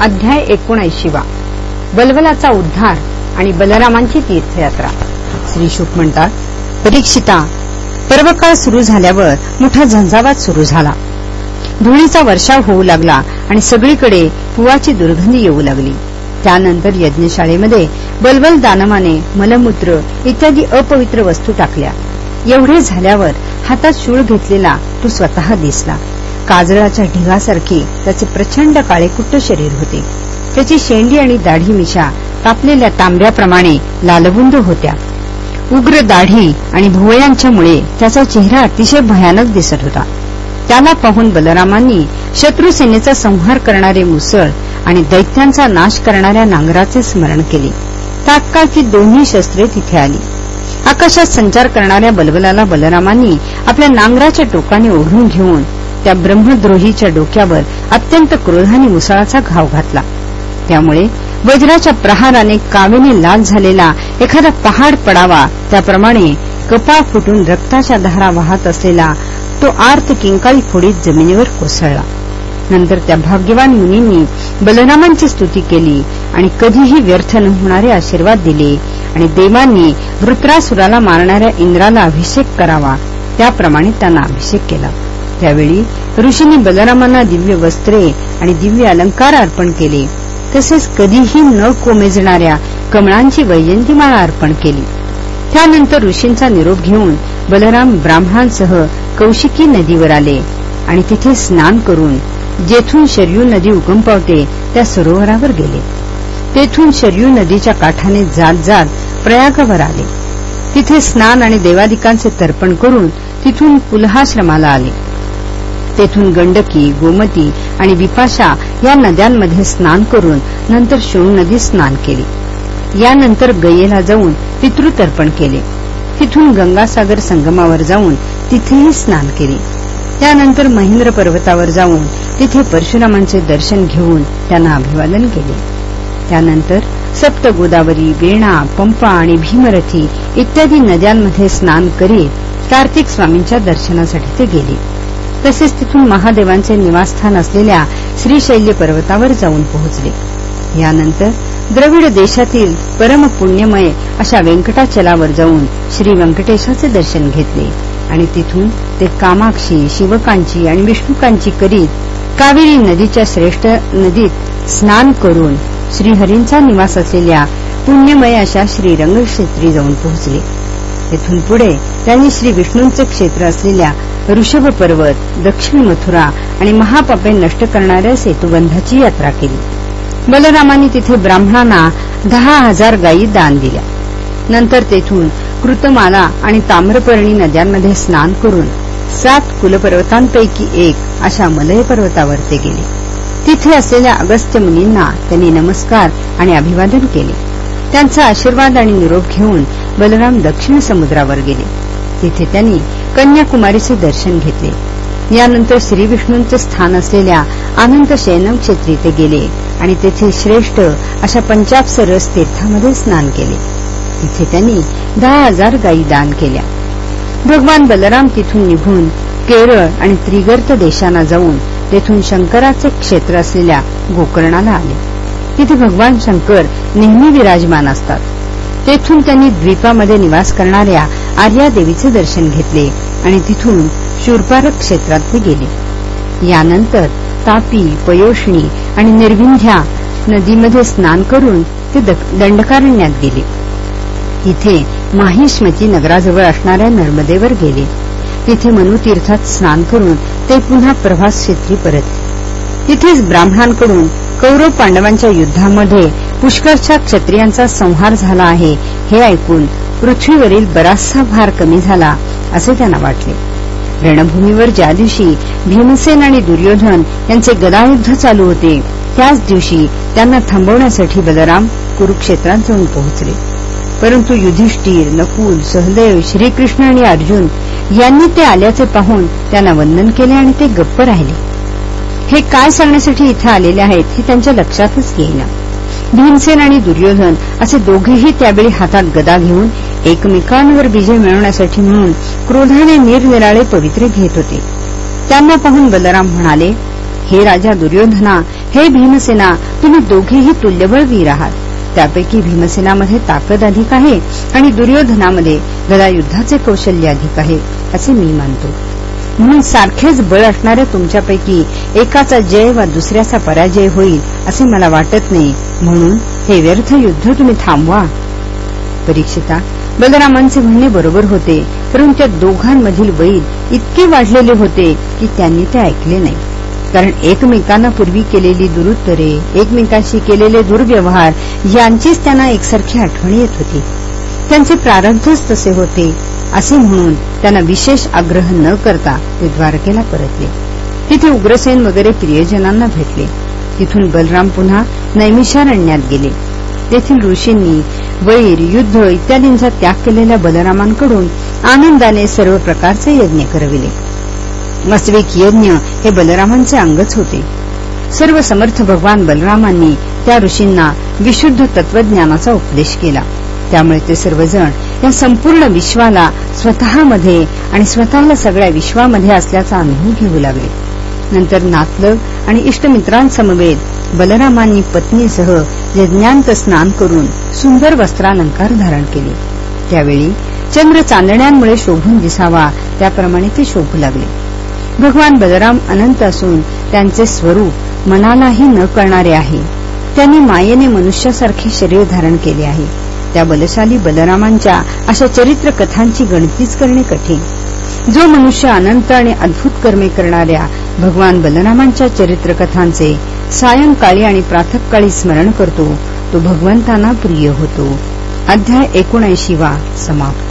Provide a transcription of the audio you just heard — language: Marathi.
अध्याय एकोणऐंशीवा. बलबलाचा उद्धार आणि बलरामांची तीर्थयात्रा. श्री शुक म्हणतात परीक्षिता पर्वकाळ सुरू झाल्यावर मोठा झंझावात सुरू झाला. धुळीचा वर्षाव होऊ लागला आणि सगळीकडे पुवाची दुर्गंधी येऊ लागली. त्यानंतर यज्ञशाळेमध्ये बलबल दानमाने मलमूत्र इत्यादी अपवित्र वस्तू टाकल्या. एवढे झाल्यावर हातात शूळ घेतलेला तो स्वतः दिसला. काजळाच्या ढिगासारखे त्याचे प्रचंड काळेकुट्ट शरीर होते. त्याची शेंडी आणि दाढी मिशा तापलेल्या तांब्याप्रमाणे लालबुंद होत्या. उग्र दाढी आणि भुवयांच्यामुळे त्याचा चेहरा अतिशय भयानक दिसत होता. त्याला पाहून बलरामांनी शत्रुसेनेचा संहार करणारे मुसळ आणि दैत्यांचा नाश करणाऱ्या नांगराचे स्मरण केले. तात्काळ ती दोन्ही शस्त्रे तिथे आली. आकाशात संचार करणाऱ्या बलबलाला बलरामांनी आपल्या नांगराच्या टोकाने ओढून घेऊन त्या ब्रह्मद्रोहीच्या डोक्यावर अत्यंत क्रोधाने मुसळाचा घाव घातला. त्यामुळे वज्राच्या प्रहाराने कावेने लाल झालेला एखादा पहाड पडावा त्याप्रमाणे कपाळ फुटून रक्ताच्या धारा वाहत असलेला तो आर्त किंकाळी फोडीत जमिनीवर कोसळला. नंतर त्या भाग्यवान मुनींनी बलरामांची स्तुती केली आणि कधीही व्यर्थ न होणारे आशीर्वाद दिले आणि देवांनी वृत्रासुराला मारणाऱ्या इंद्राला अभिषेक करावा त्याप्रमाणे त्यांना अभिषेक केला. त्यावेळी ऋषींनी बलरामांना दिव्य वस्त्रे आणि दिव्य अलंकार अर्पण केले. तसेच कधीही न कोमेजणाऱ्या कमळांची वैजंतीमाळा अर्पण केली. त्यानंतर ऋषींचा निरोप घेऊन बलराम ब्राह्मणांसह कौशिकी नदीवर आले आणि तिथे स्नान करून जेथून शरयू नदी उगम पावते त्या सरोवरावर गेले. तेथून शरयू नदीच्या काठाने जात जात प्रयागावर आले. तिथे स्नान आणि देवादिकांचे तर्पण करून तिथून पुलहाश्रमाला आले. तेथून गंडकी गोमती आणि विपाशा या नद्यांमध्ये स्नान करून नंतर शोण नदी स्नान केले. यानंतर गयेला जाऊन पितृतर्पण केले. तिथून गंगासागर संगमावर जाऊन तिथेही स्नान केले. त्यानंतर महेंद्र पर्वतावर जाऊन तिथे परशुरामांचे दर्शन घेऊन त्यांना अभिवादन केले. त्यानंतर सप्त गोदावरी वेणा पंपा आणि भीमरथी इत्यादी नद्यांमध्ये स्नान करीत कार्तिक स्वामींच्या दर्शनासाठी ते गेले. तसेच तिथून महादेवांचे निवासस्थान असलेल्या श्रीशैल्य पर्वतावर जाऊन पोहोचले. यानंतर द्रविड देशातील परमपुण्यमय अशा व्यंकटाचलावर जाऊन श्री व्यंकटेशाचे दर्शन घेतले आणि तिथून ते कामाक्षी शिवकांची आणि विष्णुकांची करीत कावेरी नदीच्या श्रेष्ठ नदीत स्नान करून श्रीहरींचा निवास असलेल्या पुण्यमय अशा श्रीरंगक्षेत्री जाऊन पोहोचले. तेथून पुढे त्यांनी श्री विष्णूंचे क्षेत्र असलेल्या ऋषभ पर्वत दक्षिण मथुरा आणि महापापे नष्ट करणाऱ्या सेतुबंधाची यात्रा केली. बलरामांनी तिथे ब्राह्मणांना दहा हजार गायी दान दिल्या. नंतर तेथून कृतमाला आणि ताम्रपर्णी नद्यांमध्ये स्नान करून सात कुलपर्वतांपैकी एक अशा मलय पर्वतावर ते गेले. तिथे असलेल्या अगस्त्य मुनींना त्यांनी नमस्कार आणि अभिवादन केले. त्यांचा आशीर्वाद आणि निरोप घेऊन बलराम दक्षिण समुद्रावर गेले. तिथे त्यांनी कन्याकुमारीचे दर्शन घेतले. यानंतर श्रीविष्णूंचं स्थान असलेल्या अनंत शैनम क्षेत्री ते गेले आणि तेथे श्रेष्ठ अशा पंचाप्सरस तीर्थामध्ये स्नान केले. तिथे त्यांनी दहा हजार गायी दान केल्या. भगवान बलराम तिथून निघून केरळ आणि त्रिगर्त देशांना जाऊन तेथून शंकराचे क्षेत्र असलेल्या गोकर्णाला आले. तिथे भगवान शंकर नेहमी विराजमान असतात. तेथून त्यांनी द्वीपामध्ये निवास करणाऱ्या आर्या देवीचे दर्शन घेतले आणि तिथून शूरपारक क्षेत्रात ते गेले. यानंतर तापी पयोषणी आणि निर्विंध्या नदीमध्ये स्नान करून ते दंडकारण्यात गेले. इथे माहिष्मती नगराजवळ असणाऱ्या नर्मदेवर गेले. तिथे मनुतीर्थात स्नान करून ते पुन्हा प्रभास क्षेत्री परतले. तिथेच ब्राह्मणांकडून कौरव पांडवांच्या युद्धामध्ये पुष्करच्या क्षत्रियांचा संहार झाला आहे. हे ऐकून पृथ्वीवरील बराचसा भार कमी झाला असे त्यांना वाटले. रणभूमीवर ज्या दिवशी भीमसेन आणि दुर्योधन यांचे गदायुद्ध चालू होते त्याच दिवशी त्यांना थांबवण्यासाठी बलराम कुरुक्षेत्रात जाऊन पोहोचले. परंतु युधिष्ठिर नकुल सहदेव श्रीकृष्ण आणि अर्जुन यांनी ते आल्याचे पाहून त्यांना वंदन केले आणि ते गप्प राहिले. हे काय सांगण्यासाठी इथं आलेले आहेत हे त्यांच्या लक्षातच येईना. भीमसेन आणि दुर्योधन असे दोघेही त्यावेळी हातात गदा घेऊन एकमेकांवर विजय मिळवण्यासाठी म्हणून क्रोधाने निरनिराळे पवित्रे घेत होते. त्यांना पाहून बलराम म्हणाले हे राजा दुर्योधना हे भीमसेना तुम्ही दोघेही तुल्यबळ वीर आहात. त्यापैकी भीमसेनामध्ये ताकद अधिक आहे आणि दुर्योधनामध्ये गदा युद्धाचे कौशल्य अधिक आहे असे मी मानतो. म्हणून सारखेच बळ असणाऱ्या तुमच्यापैकी एकाचा जय वा दुसऱ्याचा पराजय होईल असे मला वाटत नाही. म्हणून हे व्यर्थ युद्ध तुम्ही थांबवा. परीक्षिता बलरामांचे म्हणणे बरोबर होते परंतु त्या दोघांमधील वैर इतके वाढलेले होते की त्यांनी ते ऐकले नाही. कारण एकमेकांना पूर्वी केलेली दुरुत्तरे एकमेकांशी केलेले दुर्व्यवहार यांचीच त्यांना एकसारखी आठवण येत होती. त्यांचे प्रारब्धच तसे होते. असे म्हणून त्यांना विशेष आग्रह न करता ते द्वारकेला परतले. तिथे उग्रसेन वगैरे प्रियजनांना भेटले. तिथून बलराम पुन्हा नैमिषारण्यात गेले. तेथील ऋषींनी वैर युद्ध इत्यादींचा त्याग केलेल्या बलरामांकडून आनंदाने सर्व प्रकारचे यज्ञ करविले. वास्तविक यज्ञ हे बलरामांचे अंगच होते. सर्व समर्थ भगवान बलरामांनी त्या ऋषींना विशुद्ध तत्वज्ञानाचा उपदेश केला. त्यामुळे ते सर्वजण या संपूर्ण विश्वाला स्वतःमध्ये आणि स्वतःला सगळ्या विश्वामध्ये असल्याचा अनुभव घेऊ लागले. नंतर नातलग आणि इष्टमित्रांसमवेत बलरामांनी पत्नीसह यज्ञांत स्नान करून सुंदर वस्त्रालंकार धारण केले. त्यावेळी चंद्र चांदण्यांमुळे शोभून दिसावा त्याप्रमाणे ते शोभू लागले. भगवान बलराम अनंत असून त्यांचे स्वरूप मनालाही न कळणारे आहे. त्यांनी मायेने मनुष्यासारखे शरीर धारण केले आहे. त्या बलशाली बलरामांच्या अशा चरित्र कथांची गणतीच करणे कठीण. जो मनुष्य अनंत आणि अद्भुत कर्मे करणाऱ्या भगवान बलरामांच्या चरित्र कथांचे सायंकाळी आणि प्राथकाळी स्मरण करतो तो भगवंतांना प्रिय होतो. अध्याय एकोणऐंशी वा समाप्त.